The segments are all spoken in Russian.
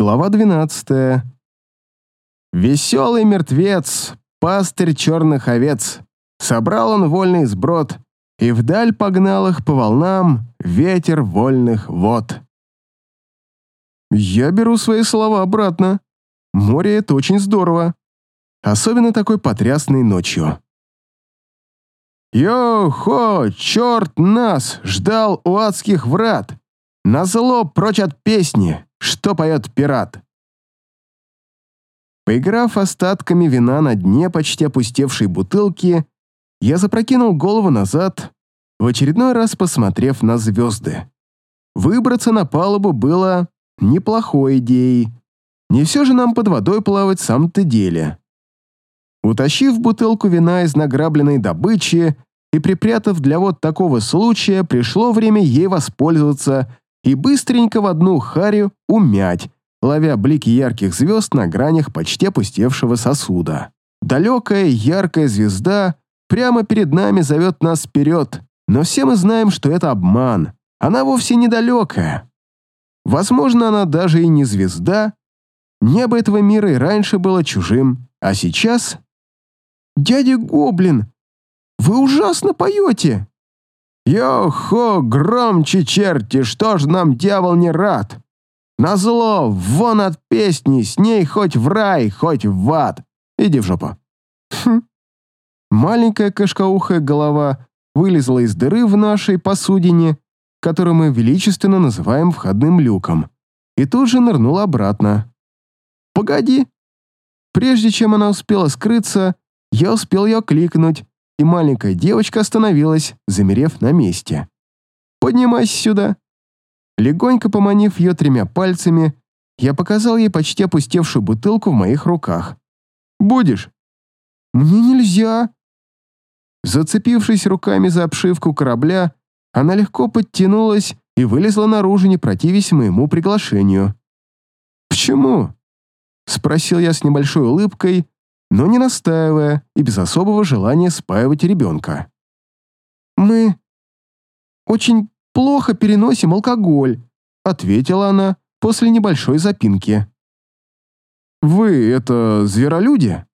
Глава 12. Веселый мертвец, пастырь черных овец. Собрал он вольный сброд, и вдаль погнал их по волнам ветер вольных вод. Я беру свои слова обратно. Море — это очень здорово. Особенно такой потрясной ночью. Йо-хо, черт нас ждал у адских врат. Назло прочь от песни, что поет пират. Поиграв остатками вина на дне почти опустевшей бутылки, я запрокинул голову назад, в очередной раз посмотрев на звезды. Выбраться на палубу было неплохой идеей. Не все же нам под водой плавать в самом-то деле. Утащив бутылку вина из награбленной добычи и припрятав для вот такого случая, пришло время ей воспользоваться и быстренько в одну харю умять, ловя блики ярких звезд на гранях почти опустевшего сосуда. Далекая яркая звезда прямо перед нами зовет нас вперед, но все мы знаем, что это обман. Она вовсе недалекая. Возможно, она даже и не звезда. Небо этого мира и раньше было чужим, а сейчас... «Дядя Гоблин, вы ужасно поете!» «Йо-хо, громче, черти, что ж нам дьявол не рад? Назло, вон от песни, с ней хоть в рай, хоть в ад. Иди в жопу». Хм. Маленькая кашкаухая голова вылезла из дыры в нашей посудине который мы величественно называем входным люком, и тут же нырнула обратно. «Погоди!» Прежде чем она успела скрыться, я успел ее кликнуть, и маленькая девочка остановилась, замерев на месте. «Поднимайся сюда!» Легонько поманив ее тремя пальцами, я показал ей почти опустевшую бутылку в моих руках. «Будешь?» «Мне нельзя!» Зацепившись руками за обшивку корабля, она легко подтянулась и вылезла наружу, не противясь моему приглашению. «Почему?» — спросил я с небольшой улыбкой, но не настаивая и без особого желания спаивать ребенка. «Мы очень плохо переносим алкоголь», — ответила она после небольшой запинки. «Вы — это зверолюди?»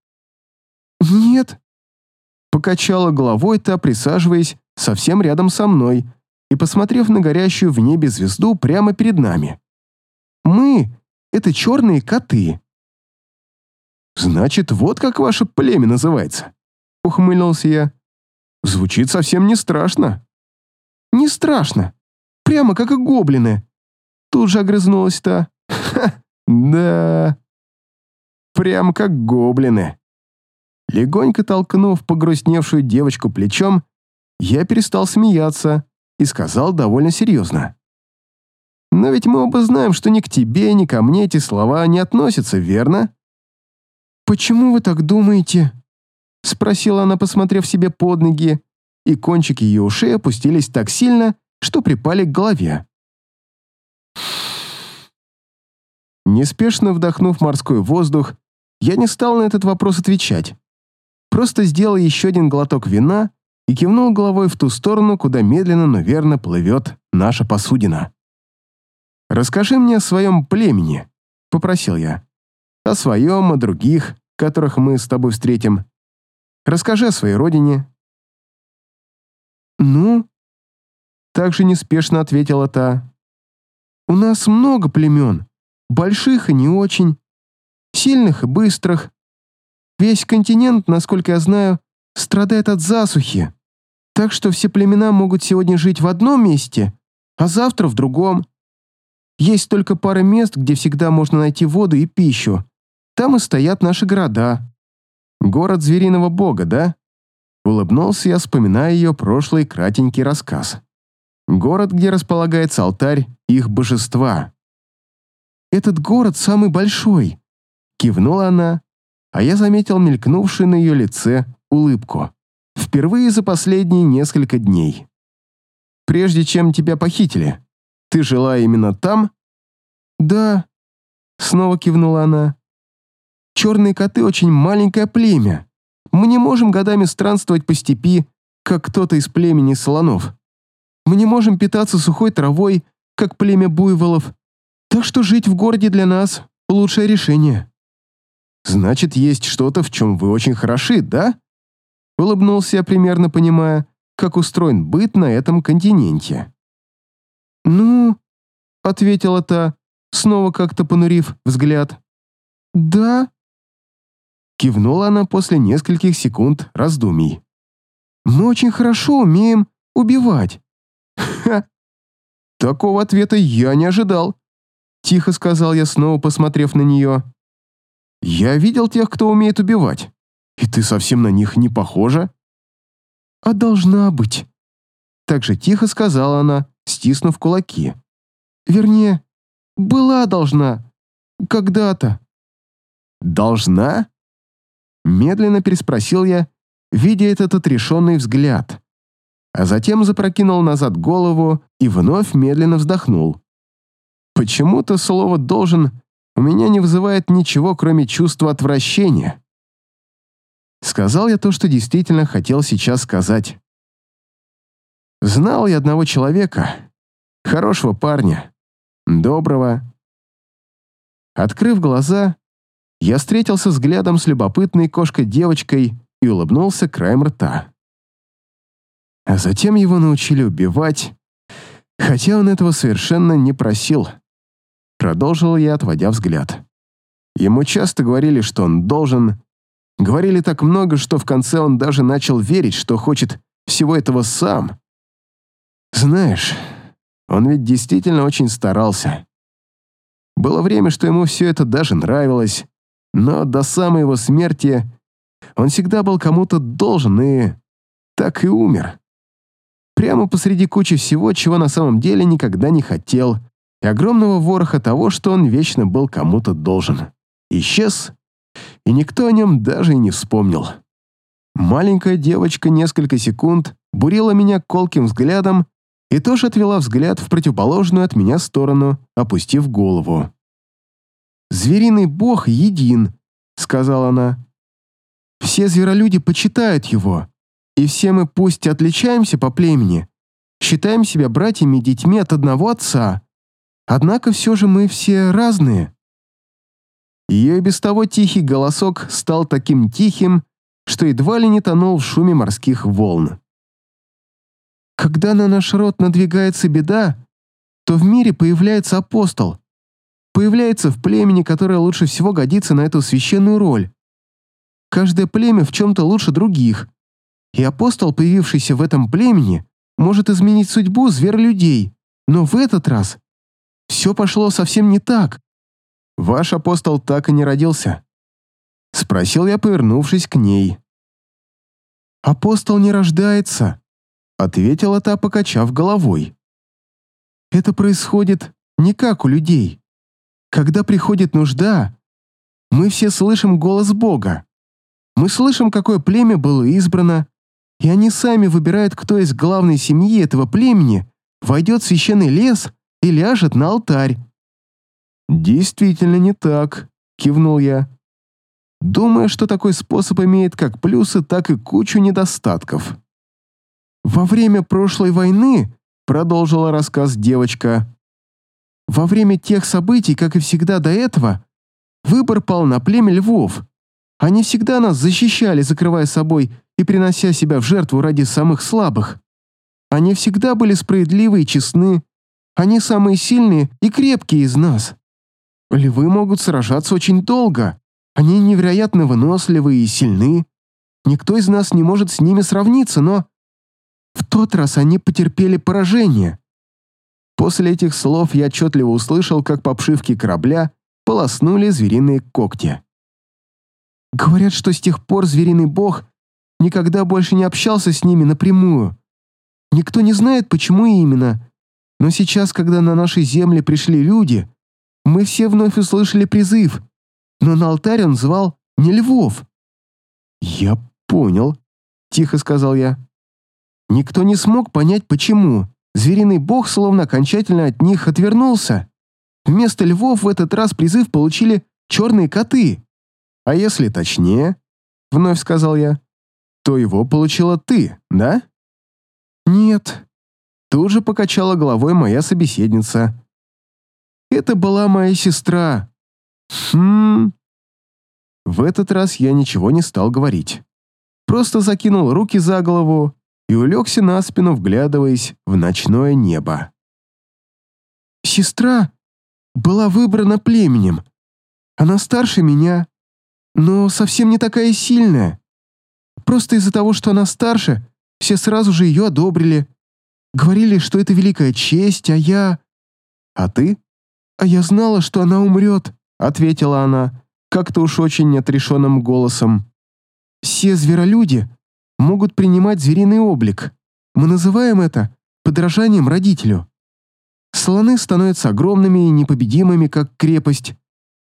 «Нет», — покачала головой та, присаживаясь совсем рядом со мной и посмотрев на горящую в небе звезду прямо перед нами. «Мы — это черные коты». «Значит, вот как ваше племя называется», — ухмыльнулся я. «Звучит совсем не страшно». «Не страшно. Прямо как и гоблины». Тут же огрызнулась та. «Ха, да. Прямо как гоблины». Легонько толкнув погрустневшую девочку плечом, я перестал смеяться и сказал довольно серьезно. «Но ведь мы оба знаем, что ни к тебе, ни ко мне эти слова не относятся, верно?» «Почему вы так думаете?» Спросила она, посмотрев себе под ноги, и кончики ее ушей опустились так сильно, что припали к голове. Неспешно вдохнув морской воздух, я не стал на этот вопрос отвечать. Просто сделал еще один глоток вина и кивнул головой в ту сторону, куда медленно, но верно плывет наша посудина. «Расскажи мне о своем племени», — попросил я. «О своем, о других, которых мы с тобой встретим. Расскажи о своей родине». «Ну?» — также неспешно ответила та. «У нас много племен, больших и не очень, сильных и быстрых. Весь континент, насколько я знаю, страдает от засухи. Так что все племена могут сегодня жить в одном месте, а завтра в другом. Есть только пара мест, где всегда можно найти воду и пищу. Там и стоят наши города. Город звериного бога, да? Улыбнулся я, вспоминая ее прошлый кратенький рассказ. Город, где располагается алтарь их божества. «Этот город самый большой», — кивнула она, а я заметил мелькнувшую на ее лице улыбку. Впервые за последние несколько дней. Прежде чем тебя похитили, ты жила именно там? Да, снова кивнула она. Черные коты очень маленькое племя. Мы не можем годами странствовать по степи, как кто-то из племени слонов. Мы не можем питаться сухой травой, как племя буйволов. Так что жить в городе для нас лучшее решение». «Значит, есть что-то, в чем вы очень хороши, да?» Улыбнулся я, примерно понимая, как устроен быт на этом континенте. «Ну...» — ответила та, снова как-то понурив взгляд. «Да?» Кивнула она после нескольких секунд раздумий. «Мы очень хорошо умеем убивать». «Ха!» Такого ответа я не ожидал. Тихо сказал я, снова посмотрев на нее. «Я видел тех, кто умеет убивать. И ты совсем на них не похожа». «А должна быть». Так же тихо сказала она, стиснув кулаки. «Вернее, была должна. Когда-то». «Должна?» Медленно переспросил я, видя этот отрешенный взгляд. А затем запрокинул назад голову и вновь медленно вздохнул. Почему-то слово «должен» у меня не вызывает ничего, кроме чувства отвращения. Сказал я то, что действительно хотел сейчас сказать. Знал я одного человека, хорошего парня, доброго. Открыв глаза, я встретился взглядом с любопытной кошкой-девочкой и улыбнулся краем рта. А затем его научили убивать, хотя он этого совершенно не просил. Продолжил я, отводя взгляд. Ему часто говорили, что он должен. Говорили так много, что в конце он даже начал верить, что хочет всего этого сам. Знаешь, он ведь действительно очень старался. Было время, что ему все это даже нравилось, но до самой его смерти он всегда был кому-то должен и так и умер. Прямо посреди кучи всего, чего на самом деле никогда не хотел, и огромного вороха того, что он вечно был кому-то должен. Исчез, и никто о нем даже и не вспомнил. Маленькая девочка несколько секунд бурила меня колким взглядом и тоже отвела взгляд в противоположную от меня сторону, опустив голову. «Звериный бог един», — сказала она. «Все зверолюди почитают его, и все мы пусть отличаемся по племени, считаем себя братьями и детьми от одного отца, Однако все же мы все разные. Ее и без того тихий голосок стал таким тихим, что едва ли не тонул в шуме морских волн. Когда на наш род надвигается беда, то в мире появляется апостол, появляется в племени, которое лучше всего годится на эту священную роль. Каждое племя в чем-то лучше других, и апостол, появившийся в этом племени, может изменить судьбу зверолюдей, но в этот раз все пошло совсем не так. Ваш апостол так и не родился. Спросил я, повернувшись к ней. «Апостол не рождается», — ответила та, покачав головой. «Это происходит не как у людей. Когда приходит нужда, мы все слышим голос Бога. Мы слышим, какое племя было избрано, и они сами выбирают, кто из главной семьи этого племени войдет в священный лес и ляжет на алтарь». «Действительно не так», — кивнул я. Думаю, что такой способ имеет как плюсы, так и кучу недостатков. «Во время прошлой войны», — продолжила рассказ девочка, «во время тех событий, как и всегда до этого, выбор пал на племя львов. Они всегда нас защищали, закрывая собой и принося себя в жертву ради самых слабых. Они всегда были справедливы и честны, они самые сильные и крепкие из нас. Львы могут сражаться очень долго. Они невероятно выносливы и сильны. Никто из нас не может с ними сравниться, но... В тот раз они потерпели поражение. После этих слов я отчетливо услышал, как по обшивке корабля полоснули звериные когти. Говорят, что с тех пор звериный бог никогда больше не общался с ними напрямую. Никто не знает, почему именно, но сейчас, когда на нашей земле пришли люди, мы все вновь услышали призыв, но на алтарь он звал не львов. «Я понял», — тихо сказал я. Никто не смог понять, почему. Звериный бог словно окончательно от них отвернулся. Вместо львов в этот раз призыв получили черные коты. А если точнее, — вновь сказал я, — то его получила ты, да? Нет, Тут же покачала головой моя собеседница. «Это была моя сестра. Хм... В этот раз я ничего не стал говорить. Просто закинул руки за голову и улегся на спину, вглядываясь в ночное небо. «Сестра была выбрана племенем. Она старше меня, но совсем не такая сильная. Просто из-за того, что она старше, все сразу же ее одобрили. Говорили, что это великая честь, а я... А ты? А я знала, что она умрет, ответила она, как-то уж очень отрешенным голосом. Все зверолюди могут принимать звериный облик. Мы называем это подражанием родителю. Слоны становятся огромными и непобедимыми, как крепость.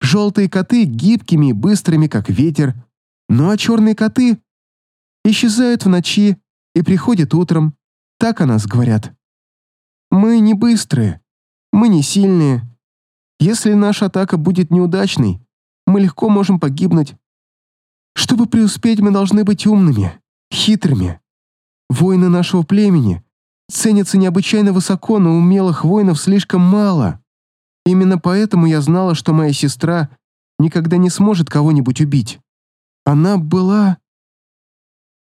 Желтые коты гибкими и быстрыми, как ветер. Ну а черные коты исчезают в ночи и приходят утром. Так о нас говорят. Мы не быстрые, мы не сильные. Если наша атака будет неудачной, мы легко можем погибнуть. Чтобы преуспеть, мы должны быть умными, хитрыми. Воины нашего племени ценятся необычайно высоко, но умелых воинов слишком мало. Именно поэтому я знала, что моя сестра никогда не сможет кого-нибудь убить. Она была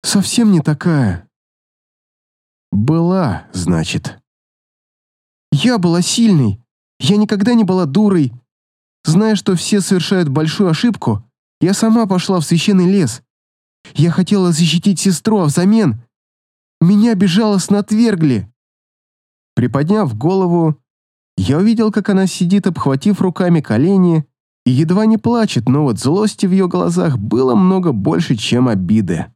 совсем не такая. Была, значит. Я была сильной. Я никогда не была дурой. Зная, что все совершают большую ошибку, я сама пошла в священный лес. Я хотела защитить сестру, а взамен меня безжалостно отвергли. Приподняв голову, я увидел, как она сидит, обхватив руками колени, и едва не плачет, но вот злости в ее глазах было много больше, чем обиды.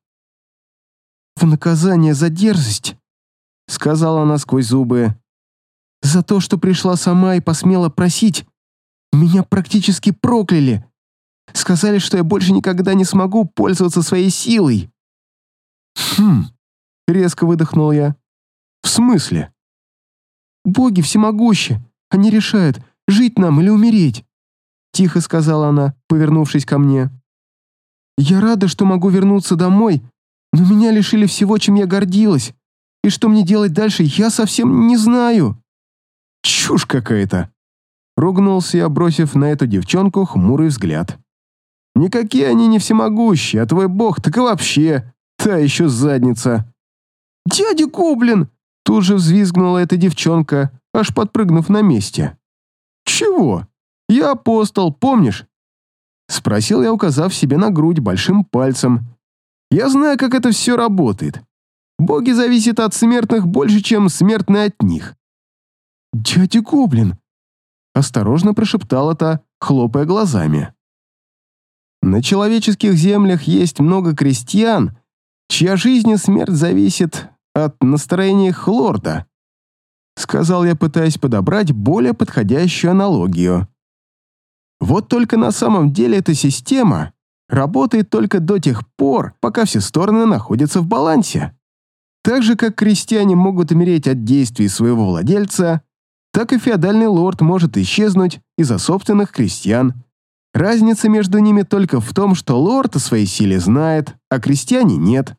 «В наказание за дерзость», — сказала она сквозь зубы, — «за то, что пришла сама и посмела просить, меня практически прокляли. Сказали, что я больше никогда не смогу пользоваться своей силой». «Хм», — резко выдохнул я. «В смысле?» «Боги всемогущи. Они решают, жить нам или умереть», — тихо сказала она, повернувшись ко мне. «Я рада, что могу вернуться домой, но меня лишили всего, чем я гордилась. И что мне делать дальше, я совсем не знаю». «Чушь какая-то!» Ругнулся я, бросив на эту девчонку хмурый взгляд. Никакие они не всемогущие, а твой бог так и вообще, та еще задница. «Дядя Гоблин!» Тут же взвизгнула эта девчонка, аж подпрыгнув на месте. «Чего? Я апостол, помнишь?» Спросил я, указав себе на грудь большим пальцем. «Я знаю, как это все работает. Боги зависят от смертных больше, чем смертные от них». «Дядя Гоблин!» Осторожно прошептала та, хлопая глазами. На человеческих землях есть много крестьян, чья жизнь и смерть зависит от настроения их лорда», сказал я, пытаясь подобрать более подходящую аналогию. Вот только на самом деле эта система работает только до тех пор, пока все стороны находятся в балансе. Так же, как крестьяне могут умереть от действий своего владельца, так и феодальный лорд может исчезнуть из-за собственных крестьян. Разница между ними только в том, что лорд о своей силе знает, а крестьяне нет.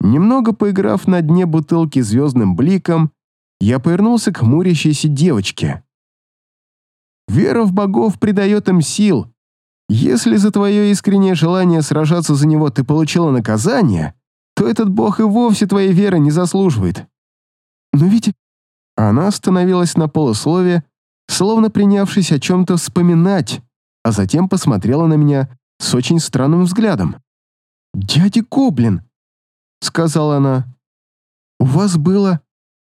Немного поиграв на дне бутылки звездным бликом, я повернулся к мурящейся девочке. Вера в богов придает им сил. Если за твое искреннее желание сражаться за него ты получила наказание, то этот бог и вовсе твоей веры не заслуживает. Но ведь... Она остановилась на полуслове, словно принявшись о чем-то вспоминать, а затем посмотрела на меня с очень странным взглядом. «Дядя Коблин», — сказала она, — «у вас было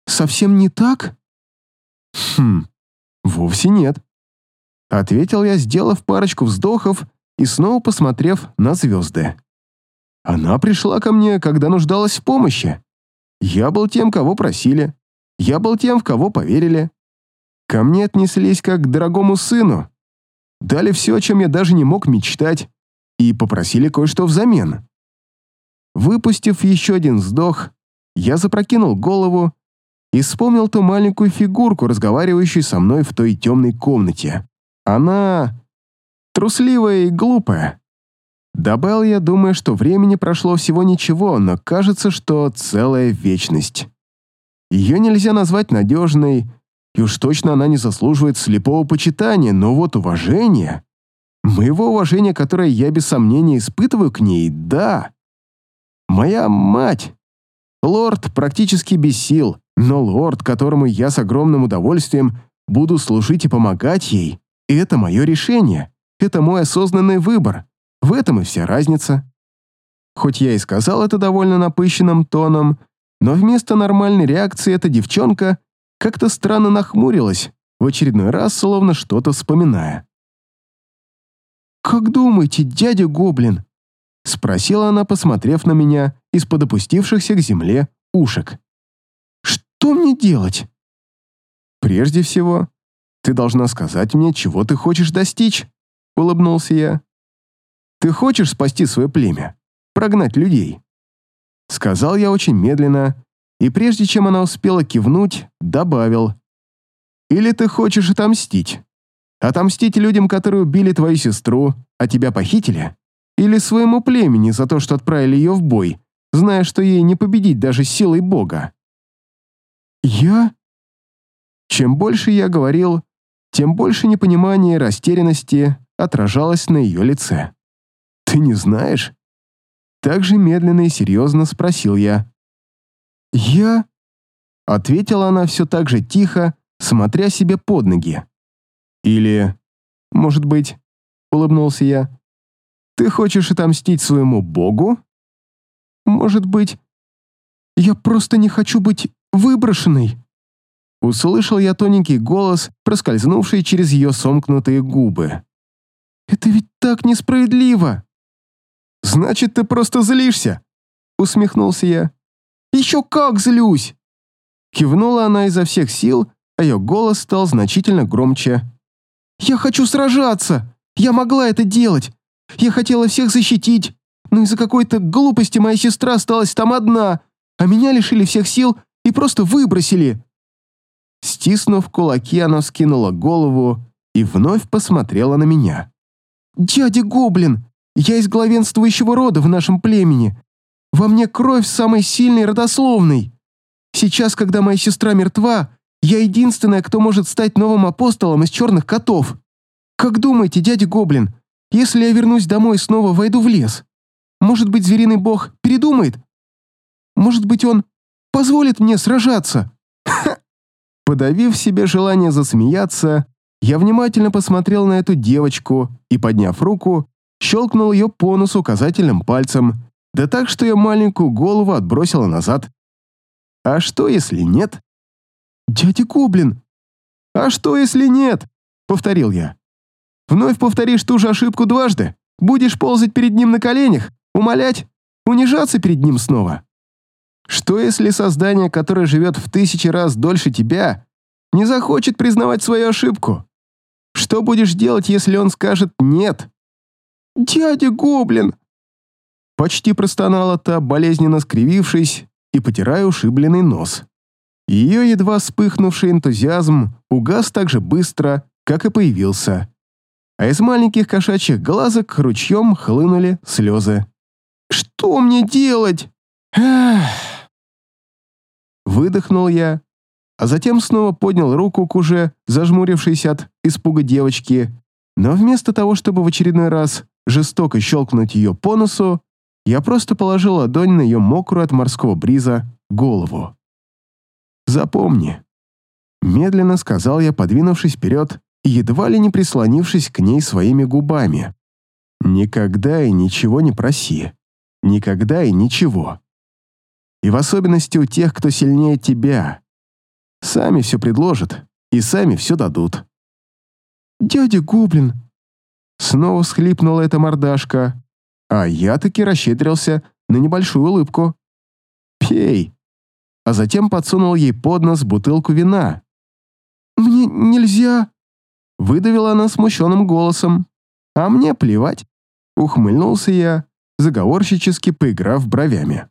совсем не так?» «Хм, вовсе нет», — ответил я, сделав парочку вздохов и снова посмотрев на звезды. «Она пришла ко мне, когда нуждалась в помощи. Я был тем, кого просили. Я был тем, в кого поверили. Ко мне отнеслись как к дорогому сыну, дали все, о чем я даже не мог мечтать, и попросили кое-что взамен. Выпустив еще один вздох, я запрокинул голову и вспомнил ту маленькую фигурку, разговаривающую со мной в той темной комнате. Она трусливая и глупая. Добавил я, думая, что времени прошло всего ничего, но кажется, что целая вечность. Ее нельзя назвать надежной, и уж точно она не заслуживает слепого почитания, но вот уважение... Моего уважения, которое я без сомнения испытываю к ней, да. Моя мать. Лорд практически без сил, но лорд, которому я с огромным удовольствием буду служить и помогать ей, это мое решение. Это мой осознанный выбор. В этом и вся разница. Хоть я и сказал это довольно напыщенным тоном, но вместо нормальной реакции эта девчонка как-то странно нахмурилась, в очередной раз словно что-то вспоминая. «Как думаете, дядя Гоблин?» — спросила она, посмотрев на меня из-под опустившихся к земле ушек. «Что мне делать?» «Прежде всего, ты должна сказать мне, чего ты хочешь достичь», — улыбнулся я. «Ты хочешь спасти свое племя, прогнать людей?» Сказал я очень медленно, и прежде чем она успела кивнуть, добавил. «Или ты хочешь отомстить? Отомстить людям, которые убили твою сестру, а тебя похитили? Или своему племени за то, что отправили ее в бой, зная, что ей не победить даже силой Бога?» «Я?» Чем больше я говорил, тем больше непонимания и растерянности отражалось на ее лице. «Ты не знаешь?» Так же медленно и серьезно спросил я. «Я?» Ответила она все так же тихо, смотря себе под ноги. «Или, может быть, — улыбнулся я, — ты хочешь отомстить своему богу? Может быть, я просто не хочу быть выброшенной?» Услышал я тоненький голос, проскользнувший через ее сомкнутые губы. «Это ведь так несправедливо!» «Значит, ты просто злишься?» Усмехнулся я. «Еще как злюсь!» Кивнула она изо всех сил, а ее голос стал значительно громче. «Я хочу сражаться! Я могла это делать! Я хотела всех защитить, но из-за какой-то глупости моя сестра осталась там одна, а меня лишили всех сил и просто выбросили!» Стиснув кулаки, она скинула голову и вновь посмотрела на меня. «Дядя Гоблин, я из главенствующего рода в нашем племени. Во мне кровь самой сильной родословной. Сейчас, когда моя сестра мертва, я единственная, кто может стать новым апостолом из черных котов. Как думаете, дядя Гоблин, если я вернусь домой и снова войду в лес, может быть, звериный бог передумает? Может быть, он позволит мне сражаться?» Подавив себе желание засмеяться, я внимательно посмотрел на эту девочку и, подняв руку, щелкнул ее по носу указательным пальцем, да так, что ее маленькую голову отбросило назад. А что, если нет? «Дядя Гоблин!» «А что, если нет?» — повторил я. «Вновь повторишь ту же ошибку дважды? Будешь ползать перед ним на коленях, умолять, унижаться перед ним снова?» Что если создание, которое живет в тысячи раз дольше тебя, не захочет признавать свою ошибку? Что будешь делать, если он скажет «нет»? «Дядя Гоблин!» Почти простонала та, болезненно скривившись и потирая ушибленный нос. Ее едва вспыхнувший энтузиазм угас так же быстро, как и появился. А из маленьких кошачьих глазок ручьем хлынули слезы. «Что мне делать?» Выдохнул я, а затем снова поднял руку к уже зажмурившейся от испуга девочки, но вместо того, чтобы в очередной раз жестоко щелкнуть ее по носу, я просто положил ладонь на ее мокрую от морского бриза голову. «Запомни», — медленно сказал я, подвинувшись вперед и едва ли не прислонившись к ней своими губами. «Никогда и ничего не проси. Никогда и ничего и в особенности у тех, кто сильнее тебя. Сами все предложат и сами все дадут. «Дядя Гоблин!» Снова всхлипнула эта мордашка, а я таки расщедрился на небольшую улыбку. «Пей!» А затем подсунул ей под нос бутылку вина. «Мне нельзя!» Выдавила она смущенным голосом. «А мне плевать!» Ухмыльнулся я, заговорщически поиграв бровями.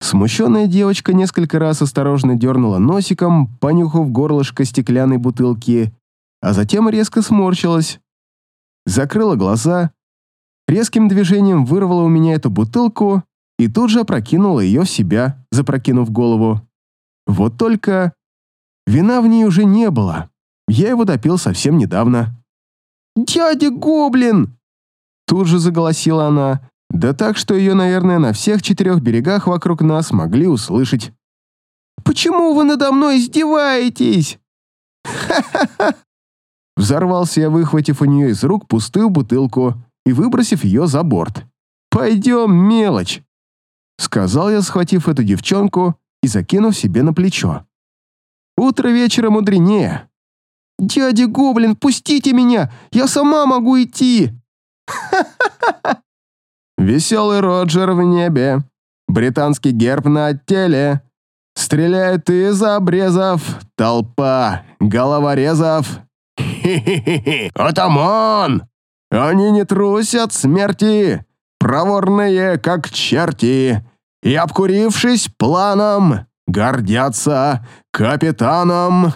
Смущенная девочка несколько раз осторожно дернула носиком, понюхав горлышко стеклянной бутылки, а затем резко сморщилась. Закрыла глаза, резким движением вырвала у меня эту бутылку и тут же опрокинула ее в себя, запрокинув голову. Вот только вина в ней уже не было. Я его допил совсем недавно. «Дядя Гоблин!» Тут же заголосила она, да так, что ее, наверное, на всех четырех берегах вокруг нас могли услышать. «Почему вы надо мной издеваетесь?» «Ха-ха-ха!» Взорвался я, выхватив у нее из рук пустую бутылку и выбросив ее за борт. «Пойдем, мелочь!» Сказал я, схватив эту девчонку и закинув себе на плечо. «Утро вечера мудренее!» «Дядя Гоблин, пустите меня! Я сама могу идти!» Веселый Роджер в небе, британский герб на теле. Стреляют из обрезов, толпа головорезов. Хе-хе-хе, атаман! Они не трусят смерти, проворные как черти, и, обкурившись планом, гордятся капитаном.